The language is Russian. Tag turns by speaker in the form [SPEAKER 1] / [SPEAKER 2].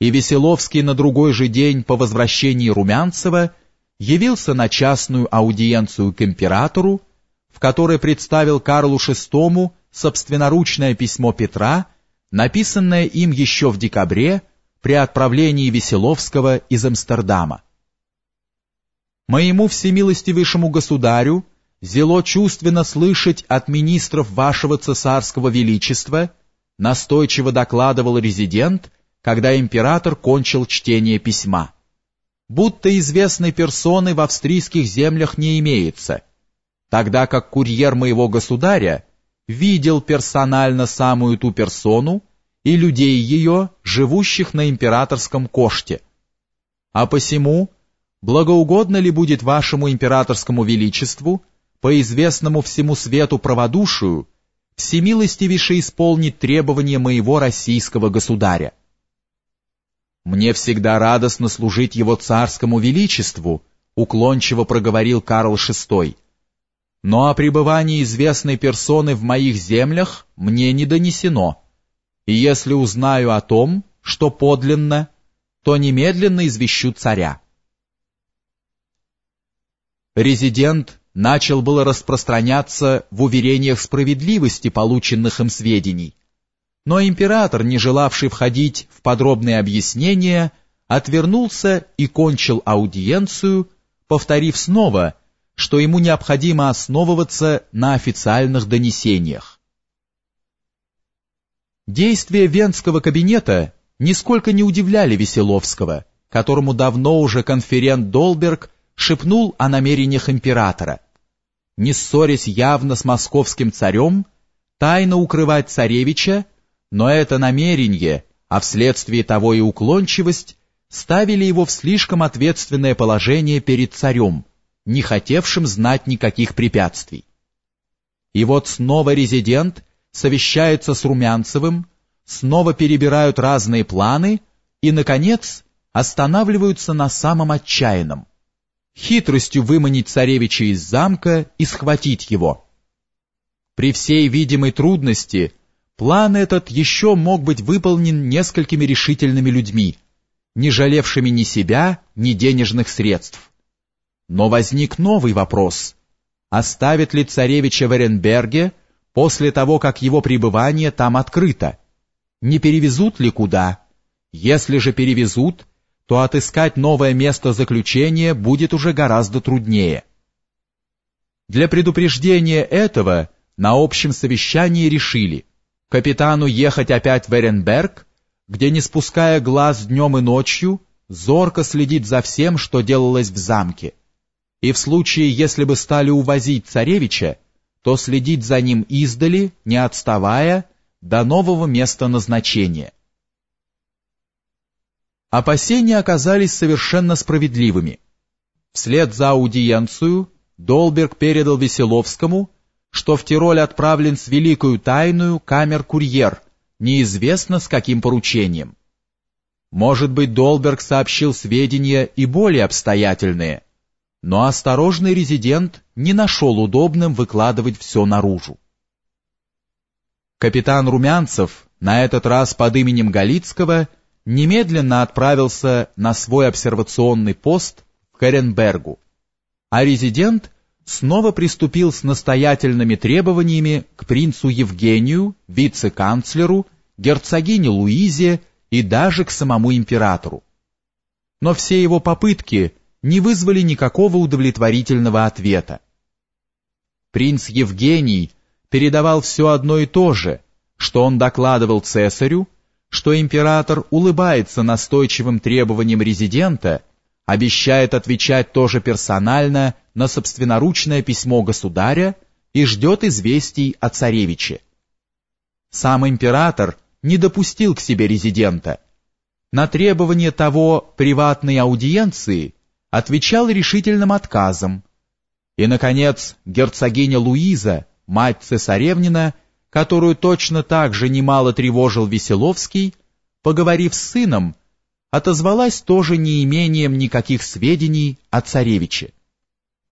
[SPEAKER 1] и Веселовский на другой же день по возвращении Румянцева явился на частную аудиенцию к императору, в которой представил Карлу VI собственноручное письмо Петра, написанное им еще в декабре при отправлении Веселовского из Амстердама. «Моему всемилостивейшему государю зело чувственно слышать от министров вашего цесарского величества, настойчиво докладывал резидент, когда император кончил чтение письма. Будто известной персоны в австрийских землях не имеется, тогда как курьер моего государя видел персонально самую ту персону и людей ее, живущих на императорском коште. А посему, благоугодно ли будет вашему императорскому величеству, по известному всему свету праводушию, всемилостивейше исполнить требования моего российского государя? «Мне всегда радостно служить его царскому величеству», уклончиво проговорил Карл VI. «Но о пребывании известной персоны в моих землях мне не донесено, и если узнаю о том, что подлинно, то немедленно извещу царя». Резидент начал было распространяться в уверениях справедливости полученных им сведений, но император, не желавший входить в подробные объяснения, отвернулся и кончил аудиенцию, повторив снова, что ему необходимо основываться на официальных донесениях. Действия Венского кабинета нисколько не удивляли Веселовского, которому давно уже конферент Долберг шепнул о намерениях императора. Не ссорясь явно с московским царем, тайно укрывать царевича но это намерение, а вследствие того и уклончивость, ставили его в слишком ответственное положение перед царем, не хотевшим знать никаких препятствий. И вот снова резидент совещается с Румянцевым, снова перебирают разные планы и, наконец, останавливаются на самом отчаянном — хитростью выманить царевича из замка и схватить его. При всей видимой трудности План этот еще мог быть выполнен несколькими решительными людьми, не жалевшими ни себя, ни денежных средств. Но возник новый вопрос. Оставит ли царевича в Эренберге после того, как его пребывание там открыто? Не перевезут ли куда? Если же перевезут, то отыскать новое место заключения будет уже гораздо труднее. Для предупреждения этого на общем совещании решили, капитану ехать опять в Эренберг, где, не спуская глаз днем и ночью, зорко следит за всем, что делалось в замке. И в случае, если бы стали увозить царевича, то следить за ним издали, не отставая, до нового места назначения. Опасения оказались совершенно справедливыми. Вслед за аудиенцию Долберг передал Веселовскому, что в Тироль отправлен с великою тайную камер-курьер, неизвестно с каким поручением. Может быть, Долберг сообщил сведения и более обстоятельные, но осторожный резидент не нашел удобным выкладывать все наружу. Капитан Румянцев, на этот раз под именем Галицкого, немедленно отправился на свой обсервационный пост в Керенбергу, а резидент снова приступил с настоятельными требованиями к принцу Евгению, вице-канцлеру, герцогине Луизе и даже к самому императору. Но все его попытки не вызвали никакого удовлетворительного ответа. Принц Евгений передавал все одно и то же, что он докладывал цесарю, что император улыбается настойчивым требованиям резидента, обещает отвечать тоже персонально на собственноручное письмо государя и ждет известий о царевиче. Сам император не допустил к себе резидента. На требование того приватной аудиенции отвечал решительным отказом. И, наконец, герцогиня Луиза, мать цесаревнина, которую точно так же немало тревожил Веселовский, поговорив с сыном, отозвалась тоже неимением никаких сведений о царевиче.